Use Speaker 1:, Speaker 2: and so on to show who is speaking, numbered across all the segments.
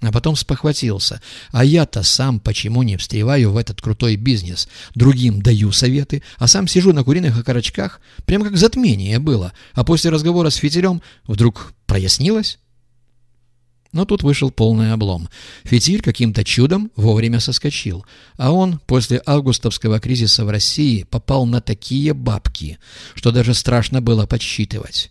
Speaker 1: А потом спохватился. А я-то сам почему не встреваю в этот крутой бизнес? Другим даю советы, а сам сижу на куриных окорочках. Прям как затмение было. А после разговора с фитилем вдруг прояснилось. Но тут вышел полный облом. Фитиль каким-то чудом вовремя соскочил, а он после августовского кризиса в России попал на такие бабки, что даже страшно было подсчитывать.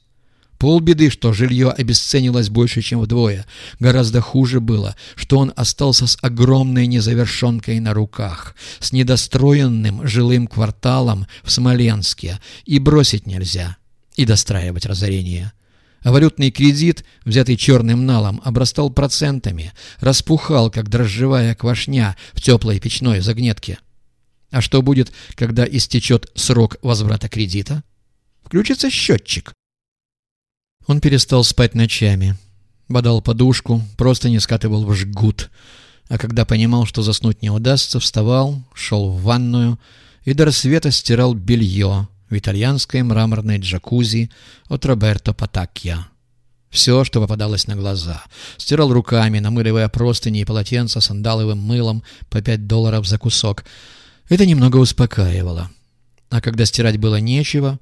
Speaker 1: Полбеды, что жилье обесценилось больше, чем вдвое. Гораздо хуже было, что он остался с огромной незавершенкой на руках, с недостроенным жилым кварталом в Смоленске, и бросить нельзя, и достраивать разорение. А валютный кредит, взятый черным налом, обрастал процентами, распухал, как дрожжевая квашня в теплой печной загнетке. А что будет, когда истечет срок возврата кредита? Включится счетчик. Он перестал спать ночами. Бодал подушку, просто не скатывал в жгут. А когда понимал, что заснуть не удастся, вставал, шел в ванную и до рассвета стирал белье, в итальянской мраморной джакузи от Роберто Патакья. Все, что попадалось на глаза. Стирал руками, намыливая простыни и полотенца сандаловым мылом по пять долларов за кусок. Это немного успокаивало. А когда стирать было нечего,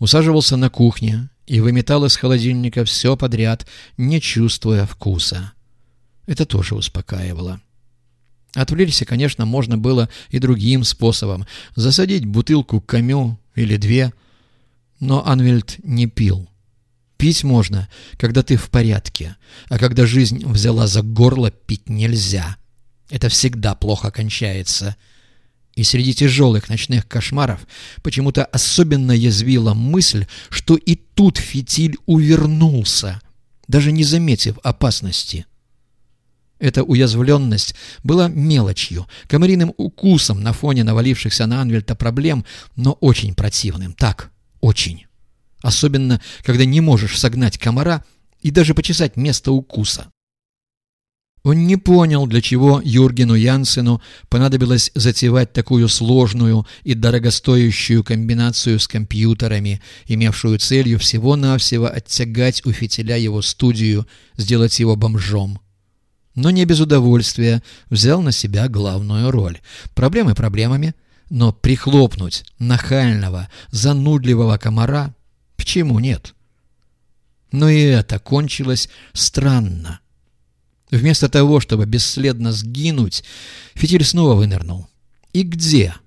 Speaker 1: усаживался на кухне и выметал из холодильника все подряд, не чувствуя вкуса. Это тоже успокаивало. Отвлечься, конечно, можно было и другим способом. Засадить бутылку камю или две. Но Анвельд не пил. Пить можно, когда ты в порядке, а когда жизнь взяла за горло, пить нельзя. Это всегда плохо кончается. И среди тяжелых ночных кошмаров почему-то особенно язвила мысль, что и тут фитиль увернулся, даже не заметив опасности. Эта уязвленность была мелочью, комариным укусом на фоне навалившихся на Анвельта проблем, но очень противным. Так, очень. Особенно, когда не можешь согнать комара и даже почесать место укуса. Он не понял, для чего Юргену Янсену понадобилось затевать такую сложную и дорогостоящую комбинацию с компьютерами, имевшую целью всего-навсего оттягать у фитиля его студию, сделать его бомжом но не без удовольствия взял на себя главную роль. Проблемы проблемами, но прихлопнуть нахального, занудливого комара почему нет? Но и это кончилось странно. Вместо того, чтобы бесследно сгинуть, фитиль снова вынырнул. И где? —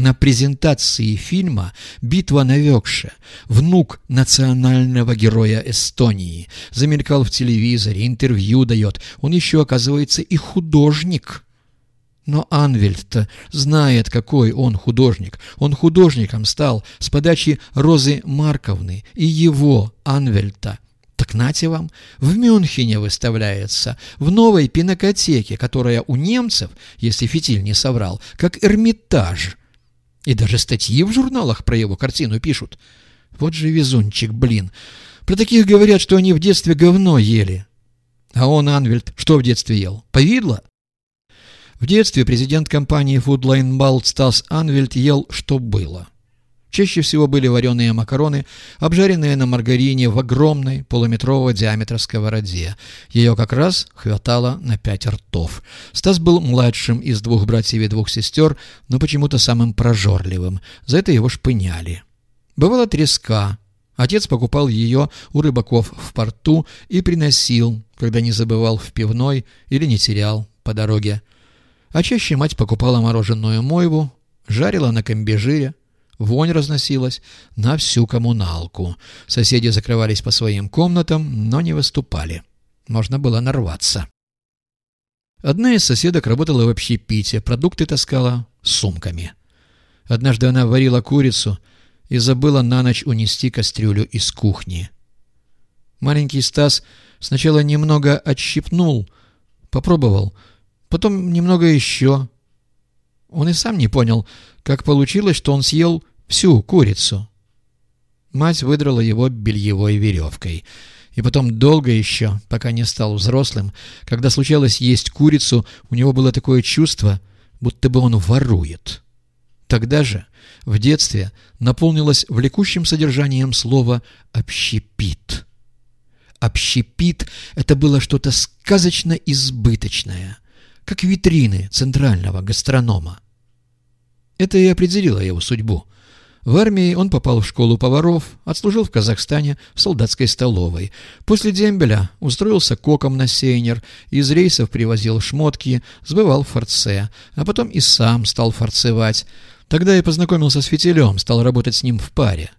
Speaker 1: на презентации фильма «Битва на Векше» внук национального героя Эстонии. Замелькал в телевизоре, интервью дает. Он еще, оказывается, и художник. Но Анвельд-то знает, какой он художник. Он художником стал с подачи Розы Марковны и его, Анвельта. Так нате вам, в Мюнхене выставляется, в новой пинокотеке, которая у немцев, если фитиль не соврал, как Эрмитаж – и даже статьи в журналах про его картину пишут. Вот же везунчик, блин. Про таких говорят, что они в детстве говно ели. А он, Анвельд, что в детстве ел? Повидло? В детстве президент компании Foodline Balt Стас Анвельд ел, что было. Чаще всего были вареные макароны, обжаренные на маргарине в огромной полуметрового диаметра сковороде. Ее как раз хватало на пять ртов. Стас был младшим из двух братьев и двух сестер, но почему-то самым прожорливым. За это его шпыняли. Бывала треска. Отец покупал ее у рыбаков в порту и приносил, когда не забывал в пивной или не терял по дороге. А чаще мать покупала мороженую мойву, жарила на комбижире, Вонь разносилась на всю коммуналку. Соседи закрывались по своим комнатам, но не выступали. Можно было нарваться. Одна из соседок работала в общепите, продукты таскала сумками. Однажды она варила курицу и забыла на ночь унести кастрюлю из кухни. Маленький Стас сначала немного отщипнул, попробовал, потом немного еще. Он и сам не понял, как получилось, что он съел всю курицу. Мать выдрала его бельевой веревкой. И потом долго еще, пока не стал взрослым, когда случалось есть курицу, у него было такое чувство, будто бы он ворует. Тогда же, в детстве, наполнилось влекущим содержанием слова «общепит». общепит — это было что-то сказочно избыточное, как витрины центрального гастронома. Это и определило его судьбу. В армии он попал в школу поваров, отслужил в Казахстане в солдатской столовой. После дембеля устроился коком на сейнер, из рейсов привозил шмотки, сбывал форце, а потом и сам стал форцевать. Тогда я познакомился с Фитилем, стал работать с ним в паре.